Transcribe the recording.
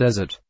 desert.